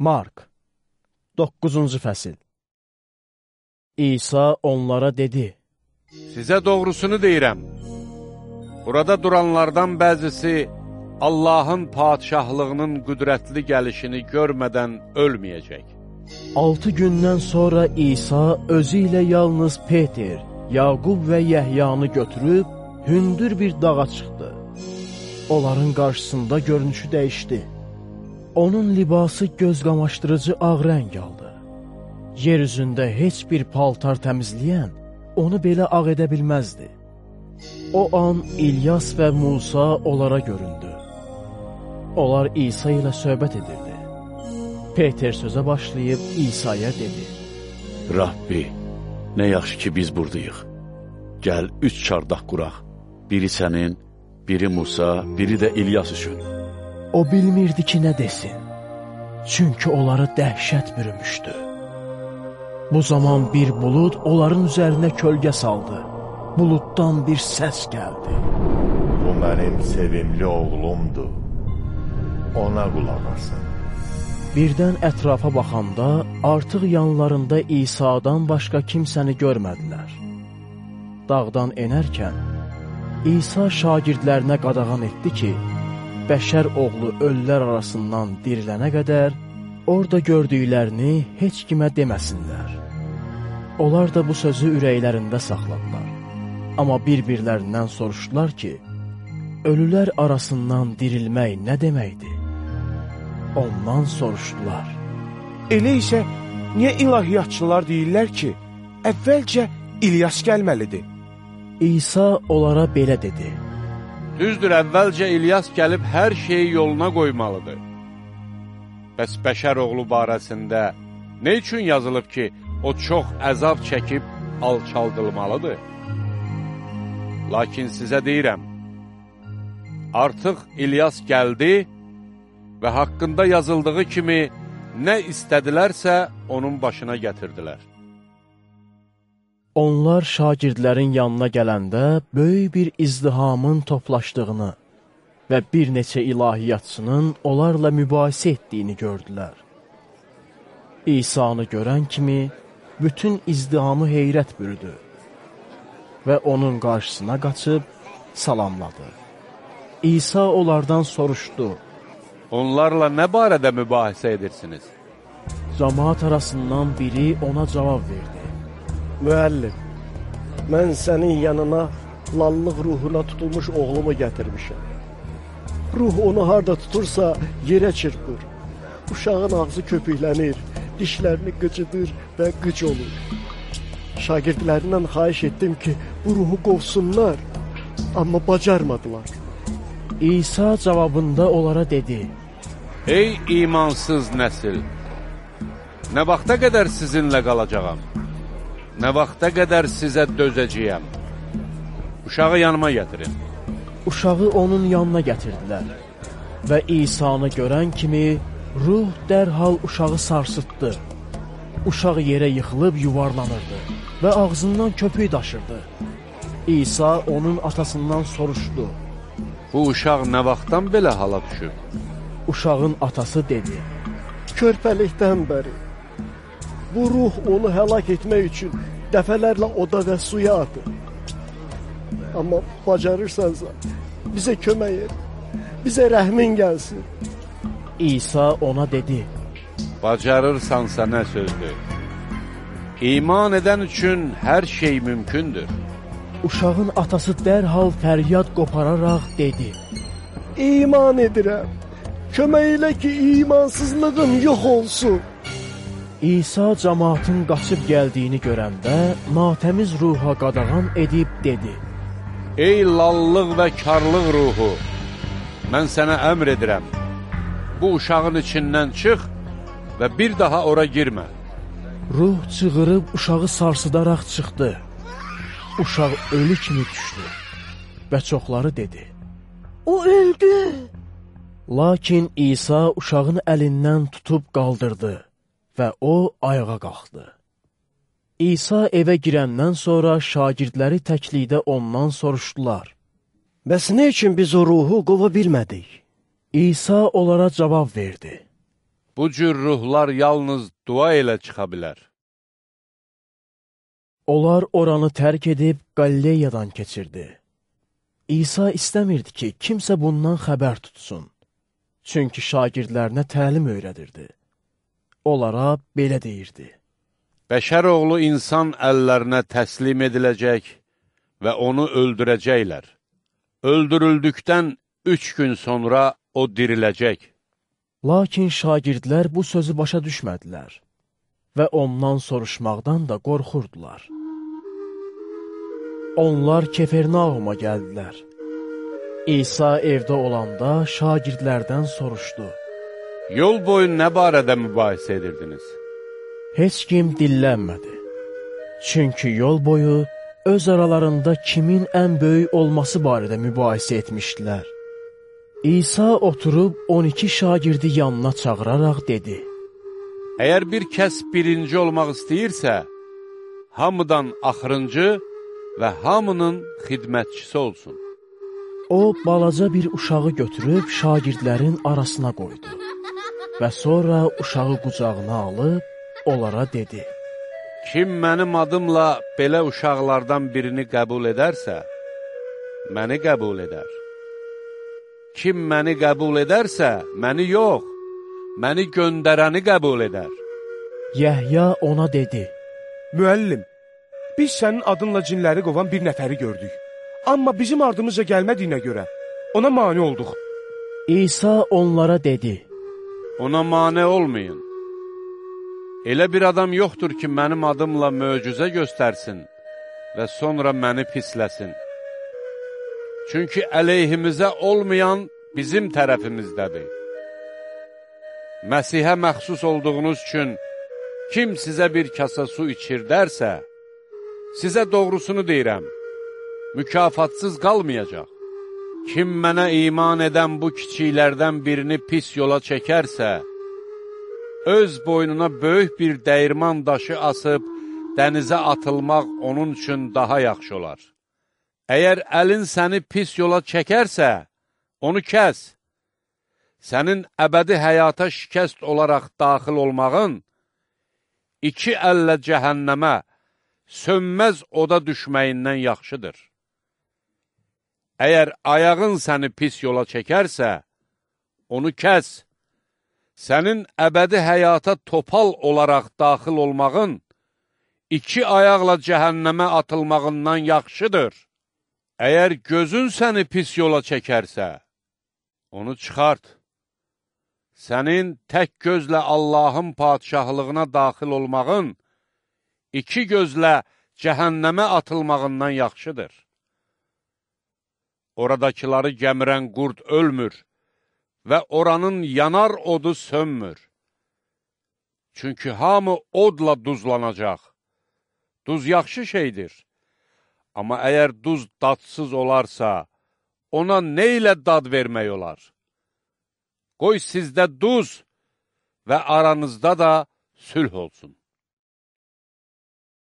Mark 9-cu fəsil İsa onlara dedi, Sizə doğrusunu deyirəm. Burada duranlardan bəzisi Allahın padişahlığının qüdrətli gəlişini görmədən ölməyəcək. Altı gündən sonra İsa özü ilə yalnız Peter, Yaqub və Yəhyanı götürüb hündür bir dağa çıxdı. Onların qarşısında görünüşü dəyişdi. Onun libası göz qamaşdırıcı ağ rəng aldı. Yer üzündə heç bir paltar təmizləyən onu belə ağ edə bilməzdi. O an İlyas və Musa onlara göründü. Onlar İsa ilə söhbət edirdi. Peter sözə başlayıb İsa'ya dedi. Rabbi, nə yaxşı ki biz buradayıq. Gəl üç çardaq quraq. Biri sənin, biri Musa, biri də İlyas üçün. O bilmirdi ki, nə desin. Çünki onları dəhşət bürümüşdü. Bu zaman bir bulud onların üzərinə kölgə saldı. Buluddan bir səs gəldi. Bu mənim sevimli oğlumdur. Ona qulaq asın. Birdən ətrafa baxanda artıq yanlarında İsa'dan başqa kimsəni görmədilər. Dağdan enərkən İsa şagirdlərinə qadağan etdi ki, bəşər oğlu ölülər arasından dirilənə qədər orada gördüklərini heç kimə deməsinlər. Onlar da bu sözü ürəklərində saxladılar. Amma bir-birlərindən soruşdular ki, ölülər arasından dirilmək nə deməkdir? Ondan soruşdular. Elə isə niyə ilahiyyatçılar deyirlər ki, əvvəlcə İlyas gəlməlidir? İsa onlara belə dedi. Düzdür, əvvəlcə İlyas gəlib hər şeyi yoluna qoymalıdır. Bəs bəşər oğlu barəsində nə üçün yazılıb ki, o çox əzab çəkib alçaldılmalıdır? Lakin sizə deyirəm, artıq İlyas gəldi və haqqında yazıldığı kimi nə istədilərsə onun başına gətirdilər. Onlar şagirdlərin yanına gələndə böyük bir izdihamın toplaşdığını və bir neçə ilahiyyatçının onlarla mübahisə etdiyini gördülər. İsa'nı görən kimi bütün izdihamı heyrət bürüdü və onun qarşısına qaçıb salamladı. İsa onlardan soruşdu. Onlarla nə barədə mübahisə edirsiniz? Camaat arasından biri ona cavab verdi. Müəllim, mən sənin yanına lallıq ruhuna tutulmuş oğlumu gətirmişəm. Ruh onu harda tutursa yerə çırpır. Uşağın ağzı köpüklənir, dişlərini qıcıdır və qıc olur. Şagirdlərindən xahiş etdim ki, bu ruhu qovsunlar, amma bacarmadılar. İsa cavabında onlara dedi. Ey imansız nəsil! Nə vaxta qədər sizinlə qalacağam? Nə vaxta qədər sizə dözəcəyəm? Uşağı yanıma gətirin. Uşağı onun yanına gətirdilər və İsa'nı görən kimi ruh dərhal uşağı sarsıtdı. Uşaq yerə yıxılıb yuvarlanırdı və ağzından köpük daşırdı. İsa onun atasından soruşdu. Bu uşaq nə vaxtdan belə hala düşüb? Uşağın atası dedi. Körpəlikdən bəri bu ruh onu həlak etmək üçün dəfələrlə oda və suya atır. Amma bacarırsansa bizə kömək et. Bizə rəhmin gəlsin. İsa ona dedi. Bacarırsansa nə sözdür? İman edən üçün hər şey mümkündür. Uşağın atası dərhal fəryad qopararaq dedi. İman edirəm. Kömək elə ki, imansızlığım yox olsun. İsa cəmaatın qaçıb gəldiyini görəndə natəmiz ruha qadağan edib dedi. Ey lallıq və karlıq ruhu! Mən sənə əmr edirəm. Bu uşağın içindən çıx və bir daha ora girmə. Ruh çığırıb uşağı sarsıdaraq çıxdı. Uşaq ölü kimi düşdü və çoxları dedi. O öldü. Lakin İsa uşağın əlindən tutub qaldırdı və o ayağa qalxdı. İsa evə girəndən sonra şagirdləri təklikdə ondan soruşdular. Bəs nə üçün biz o ruhu qova bilmədik? İsa onlara cavab verdi. Bu cür ruhlar yalnız dua ilə çıxa bilər. Onlar oranı tərk edib Qalileyadan keçirdi. İsa istəmirdi ki, kimsə bundan xəbər tutsun. Çünki şagirdlərinə təlim öyrədirdi. Onlara belə deyirdi. Bəşər oğlu insan əllərinə təslim ediləcək və onu öldürəcəklər. Öldürüldükdən üç gün sonra o diriləcək. Lakin şagirdlər bu sözü başa düşmədilər və ondan soruşmaqdan da qorxurdular. Onlar Kefernauma gəldilər. İsa evdə olanda şagirdlərdən soruşdu. Yol boyu nə barədə mübahisə edirdiniz? Heç kim dillənmədi. Çünki yol boyu öz aralarında kimin ən böyük olması barədə mübahisə etmişdilər. İsa oturub 12 şagirdi yanına çağıraraq dedi. Əgər bir kəs birinci olmaq istəyirsə, hamıdan axırıncı və hamının xidmətçisi olsun. O, balaca bir uşağı götürüb şagirdlərin arasına qoydu və sonra uşağı qucağına alıb onlara dedi. Kim mənim adımla belə uşaqlardan birini qəbul edərsə, məni qəbul edər. Kim məni qəbul edərsə, məni yox, məni göndərəni qəbul edər. Yəhya ona dedi. Müəllim, biz sənin adınla cinləri qovan bir nəfəri gördük. Amma bizim ardımızca gəlmədiyinə görə ona mane olduq. İsa onlara dedi. Ona mane olmayın. Elə bir adam yoxdur ki, mənim adımla möcüzə göstərsin və sonra məni pisləsin. Çünki əleyhimizə olmayan bizim tərəfimizdədir. Məsihə məxsus olduğunuz üçün kim sizə bir kasa su içirdərsə, sizə doğrusunu deyirəm, mükafatsız qalmayacaq. Kim mənə iman edən bu kiçiklərdən birini pis yola çəkərsə, öz boynuna böyük bir dəyirman daşı asıb, dənizə atılmaq onun üçün daha yaxşı olar. Əgər əlin səni pis yola çəkərsə, onu kəs. Sənin əbədi həyata şikəst olaraq daxil olmağın, iki əllə cəhənnəmə, sönməz oda düşməyindən yaxşıdır. Əgər ayağın səni pis yola çəkərsə, onu kəs. Sənin əbədi həyata topal olaraq daxil olmağın, iki ayaqla cəhənnəmə atılmağından yaxşıdır. Əgər gözün səni pis yola çəkərsə, onu çıxart. Sənin tək gözlə Allahın padişahlığına daxil olmağın, iki gözlə cəhənnəmə atılmağından yaxşıdır. Oradakıları gəmirən qurd ölmür və oranın yanar odu sönmür. Çünki hamı odla duzlanacaq. Duz yaxşı şeydir. Amma əgər duz dadsız olarsa, ona nə ilə dad vermək olar? Qoy sizdə duz və aranızda da sülh olsun.